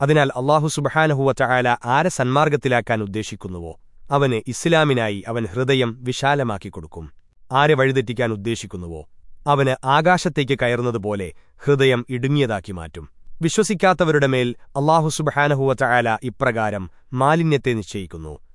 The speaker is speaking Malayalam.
അതിനാൽ അള്ളാഹു സുബഹാനഹുവ ചായാല ആരെ സന്മാർഗത്തിലാക്കാൻ ഉദ്ദേശിക്കുന്നുവോ? അവന് ഇസ്ലാമിനായി അവൻ ഹൃദയം വിശാലമാക്കി കൊടുക്കും. ആരെ വഴിതെറ്റിക്കാൻ ഉദ്ദേശിക്കുന്നുവോ? അവന് ആകാശത്തേക്ക് കയറുന്നതുപോലെ ഹൃദയം ഇടുങ്ങിയതാക്കി മാറ്റും. വിശ്വസിക്കാത്തവരുടെ മേൽ അള്ളാഹു സുബഹാനഹുവ ചായാല ഇപ്രകാരം മാലിന്യത്തെ നിശ്ചയിക്കുന്നു.